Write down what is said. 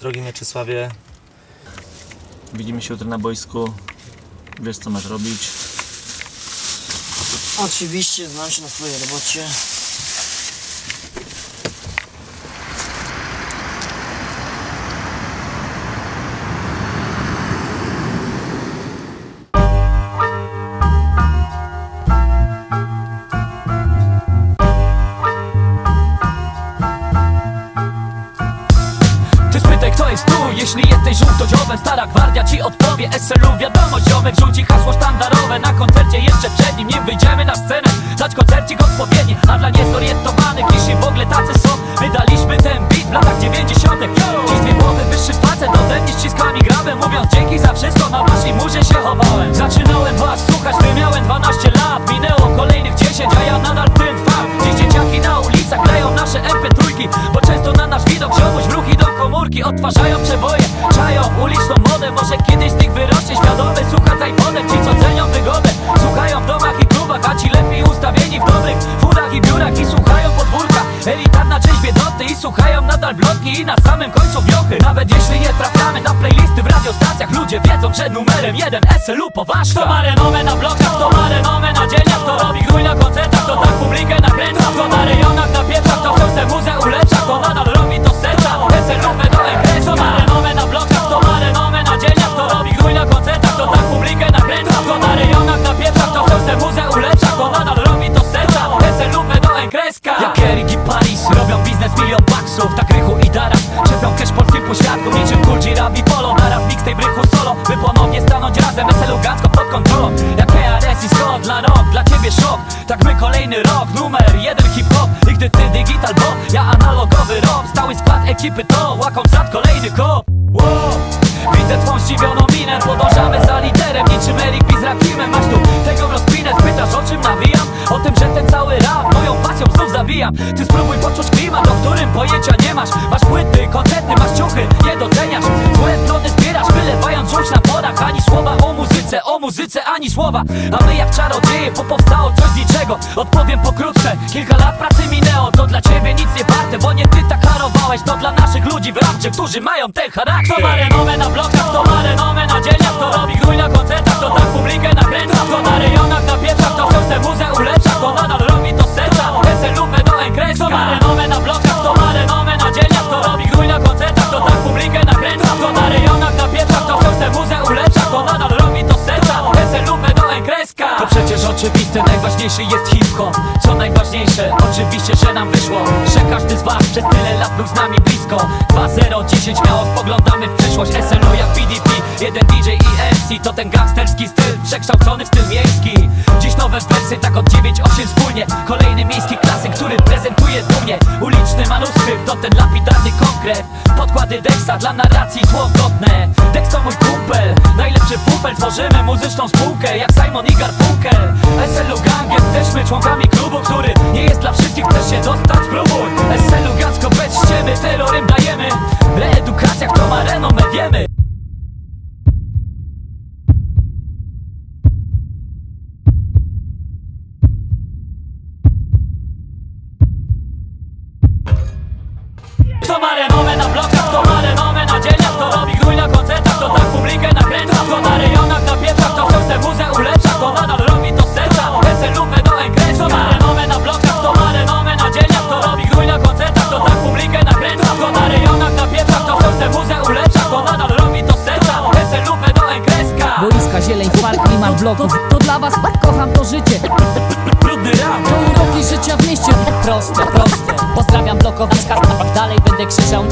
Drogi Mieczysławie, widzimy się jutro na boisku. Wiesz co masz robić. Oczywiście, znam się na swojej robocie. Spytaj kto jest tu, jeśli jesteś żółtodziobem Stara gwardia ci odpowie, SLU wiadomość ziomek Rzuci hasło sztandarowe. Na koncercie jeszcze przed nim Nie wyjdziemy na scenę, dać koncercik odpowiedni A dla niezorientowanych, jeśli w ogóle tacy są. Wydaliśmy ten beat w latach 90 Dziś dwie głowy wyższy facet ode mnie ściskami grabem Mówiąc dzięki za wszystko, na waszej murze się chowałem. Zaczynałem was słuchać, gdy miałem 12 lat. Minęło kolejnych 10, a ja nadal w tym Odtwarzają przeboje, czają uliczną modę. Może kiedyś z nich wyrośnie świadomy Słucha z iPodem, ci co cenią wygodę. Słuchają w domach i klubach, a ci lepiej ustawieni w dobrych furach i biurach. I słuchają podwórka, elitarna część biednoty I słuchają nadal blotki i na samym końcu wiochy. Nawet jeśli nie trafiamy na playlisty w radiostacjach Ludzie wiedzą, że numerem jeden SLU poważka Kto ma renomę na blokach, kto ma renomę na dzieniach baksów Tak rychu i daras Czepią cash polskim pośladku Niczym Kulci, Rabi, Polo. Naraz mixtape rychu solo. By ponownie stanąć razem SLU Gacko pod kontrolą. Jak KRS i Scott dla rok Dla ciebie szok. Tak my kolejny rok Numer jeden hip-hop. I gdy ty digital bo Ja analogowy rok. Stały skład ekipy to Łakom zad kolejny kop. Wow. Widzę twą zdziwioną minę Podążamy za liderem. Niczym Erik B z Masz tu tego rozpinę. Spytasz o czym nawijam? O tym, że ten cały rap pasją zabijam. Ty spróbuj poczuć klimat O którym pojęcia nie masz. Masz płyty, koncerty, masz ciuchy Nie doceniasz. Złe plony zbierasz Wylewając żółć na porach Ani słowa o muzyce O muzyce ani słowa. A my jak czarodzieje Bo powstało coś z niczego. Odpowiem pokrótce Kilka lat pracy minęło. To dla ciebie nic nie warte Bo nie ty tak harowałeś. To dla naszych ludzi w rapcie Którzy mają ten charakter. Kto ma renomę na blokach Kto ma renomę na dzieniach Kto robi grój na koncertach jest hip-hop Co najważniejsze Oczywiście, że nam wyszło Że każdy z was przez tyle lat był z nami blisko. 2-0, 10 śmiało spoglądamy w przyszłość. SLU jak PDP Jeden DJ i MC To ten gangsterski styl Przekształcony w styl miejski. Dziś nowe wersy Tak od 9-8 wspólnie. Kolejny miejski klasyk Który prezentuje dumnie. Uliczny manuskrypt To ten lapidarny konkret. Podkłady Dexa Dla narracji tło godne Dex to mój kumpel Najlepszy fufel. Tworzymy muzyczną spółkę Jak Simon i Garfunkel. Gang Jesteśmy członkami klubu Który nie jest dla wszystkich Chcesz się dostać? Bloków To dla was kocham to życie. Brudny rap. To uroki życia w mieście. Proste, proste. Pozdrawiam blokowiska Dalej będę krzyczał